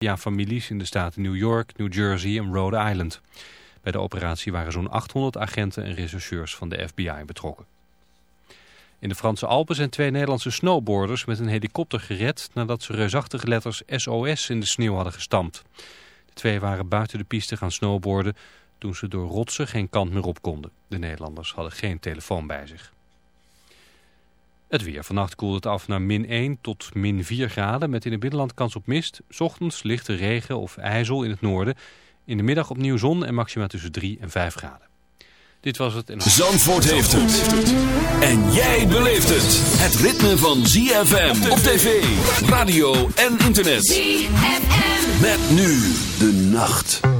families in de staten New York, New Jersey en Rhode Island. Bij de operatie waren zo'n 800 agenten en rechercheurs van de FBI betrokken. In de Franse Alpen zijn twee Nederlandse snowboarders met een helikopter gered... nadat ze reusachtige letters SOS in de sneeuw hadden gestampt. De twee waren buiten de piste gaan snowboarden... toen ze door rotsen geen kant meer op konden. De Nederlanders hadden geen telefoon bij zich. Het weer. Vannacht koelt het af naar min 1 tot min 4 graden... met in het binnenland kans op mist. Ochtends lichte regen of ijzel in het noorden. In de middag opnieuw zon en maxima tussen 3 en 5 graden. Dit was het. En... Zandvoort heeft het. En jij beleeft het. Het ritme van ZFM op tv, radio en internet. ZFM. Met nu de nacht.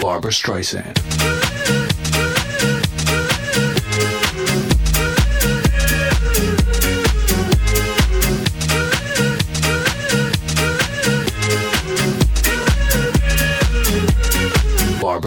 Barbara Streisand.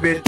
baby.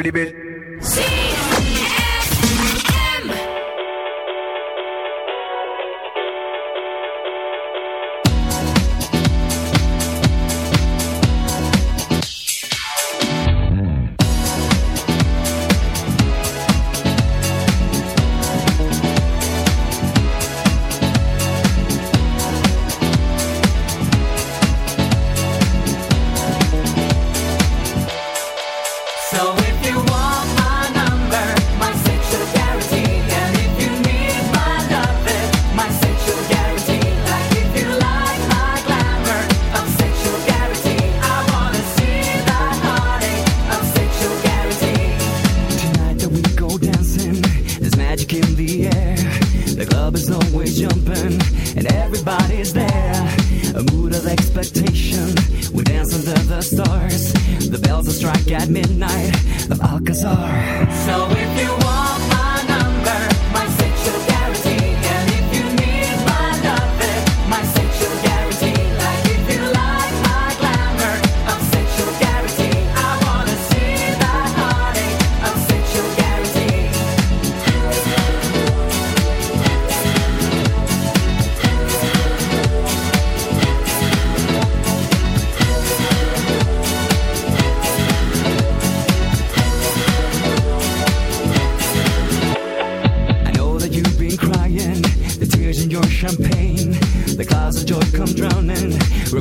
30 bit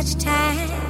much time.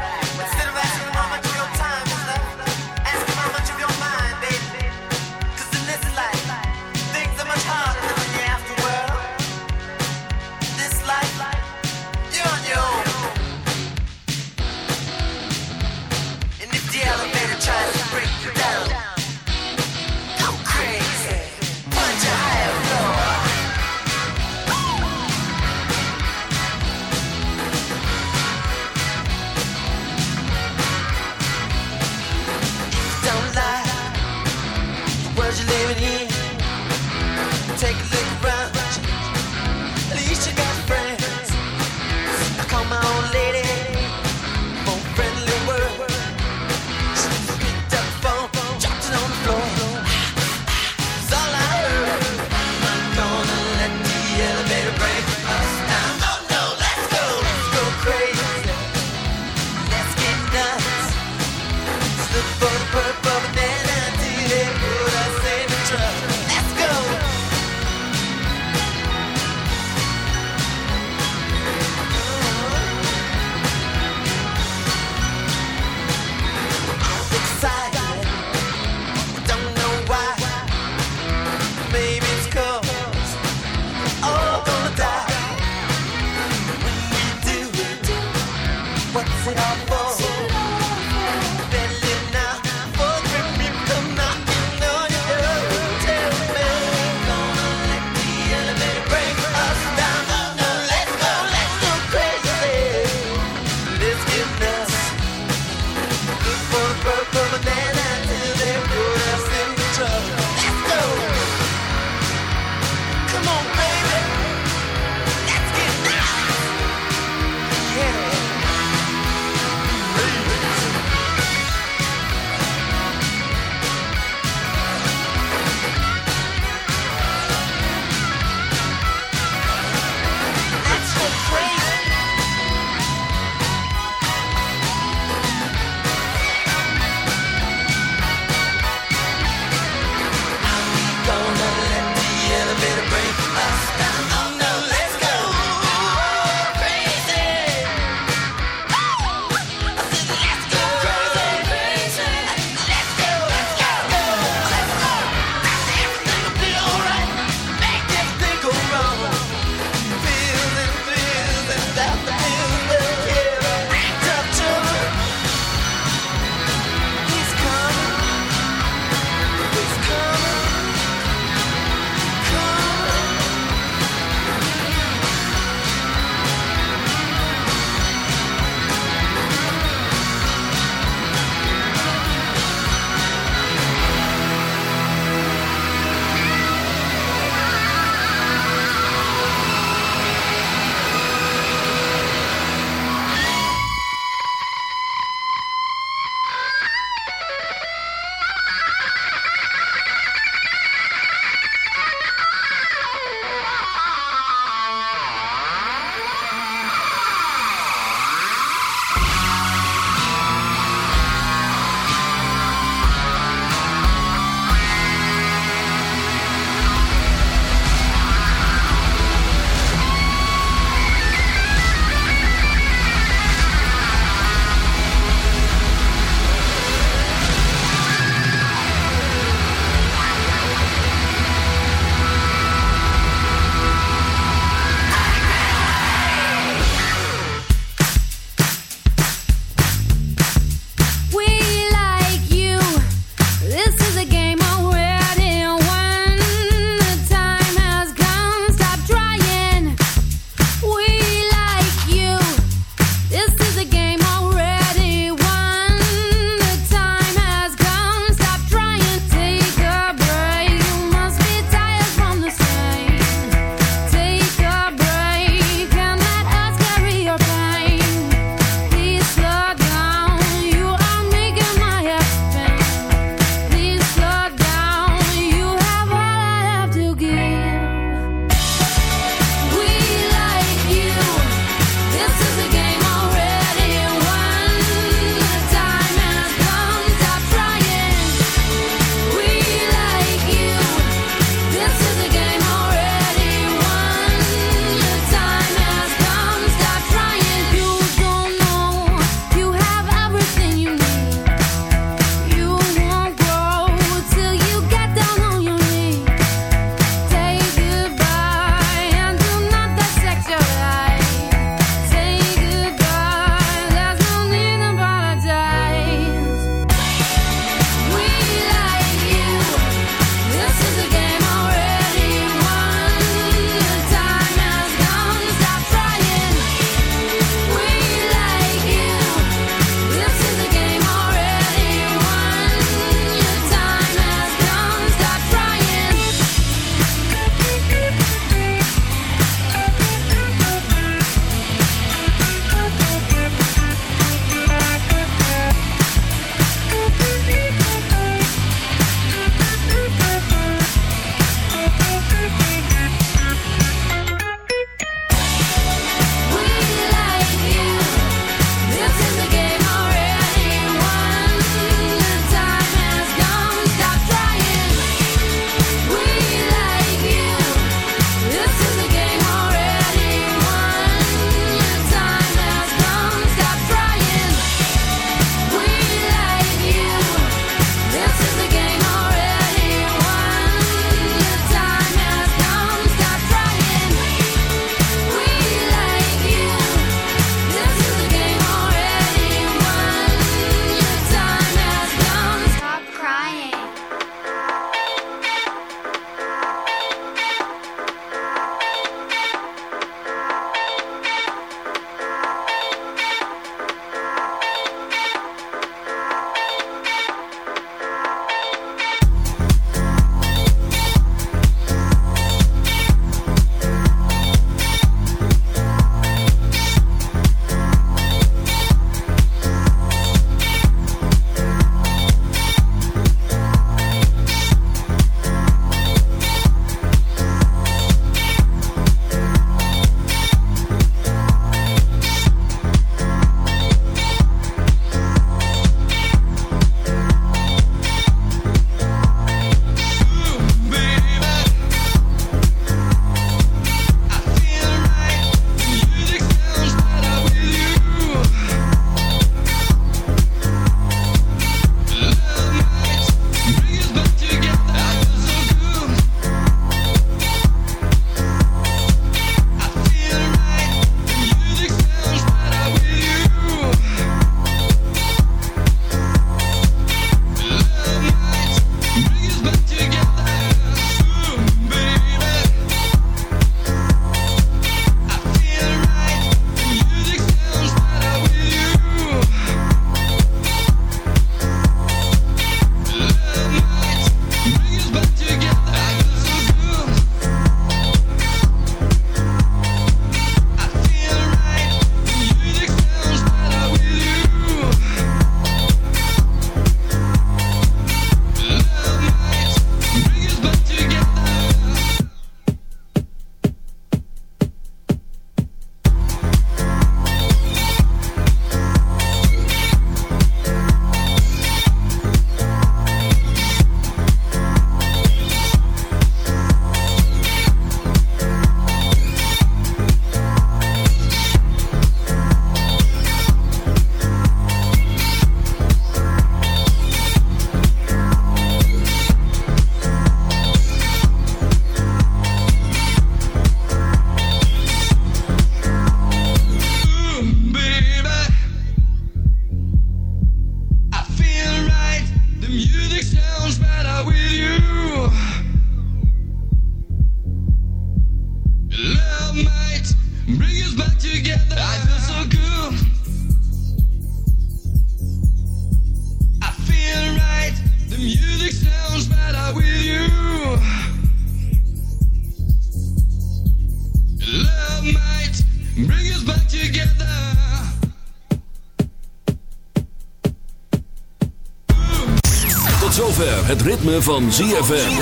Het ritme van ZFM.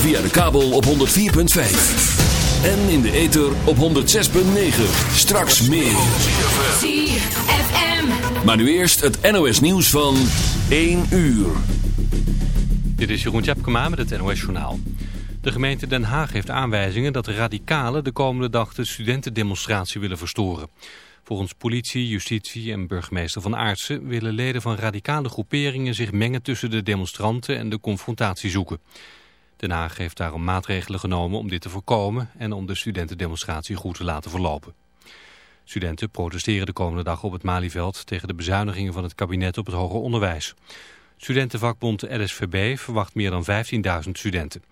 Via de kabel op 104.5. En in de ether op 106.9. Straks meer. ZFM. Maar nu eerst het NOS nieuws van 1 uur. Dit is Jeroen Tjepkema met het NOS Journaal. De gemeente Den Haag heeft aanwijzingen dat de radicalen de komende dag de studentendemonstratie willen verstoren. Volgens politie, justitie en burgemeester Van Aartsen willen leden van radicale groeperingen zich mengen tussen de demonstranten en de confrontatie zoeken. Den Haag heeft daarom maatregelen genomen om dit te voorkomen en om de studentendemonstratie goed te laten verlopen. Studenten protesteren de komende dag op het Malieveld tegen de bezuinigingen van het kabinet op het hoger onderwijs. Studentenvakbond LSVB verwacht meer dan 15.000 studenten.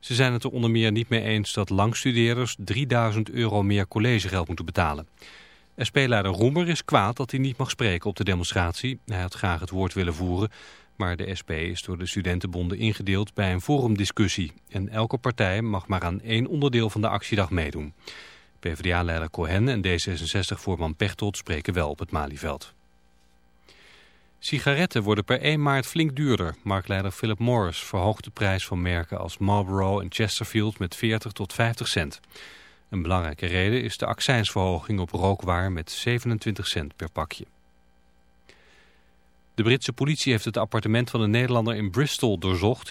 Ze zijn het er onder meer niet mee eens dat langstudeerders 3000 euro meer collegegeld moeten betalen. SP-leider Roemer is kwaad dat hij niet mag spreken op de demonstratie. Hij had graag het woord willen voeren, maar de SP is door de studentenbonden ingedeeld bij een forumdiscussie. En elke partij mag maar aan één onderdeel van de actiedag meedoen. PvdA-leider Cohen en D66-voorman Pechtold spreken wel op het Malieveld. Sigaretten worden per 1 maart flink duurder. Marktleider Philip Morris verhoogt de prijs van merken als Marlboro en Chesterfield met 40 tot 50 cent. Een belangrijke reden is de accijnsverhoging op rookwaar met 27 cent per pakje. De Britse politie heeft het appartement van een Nederlander in Bristol doorzocht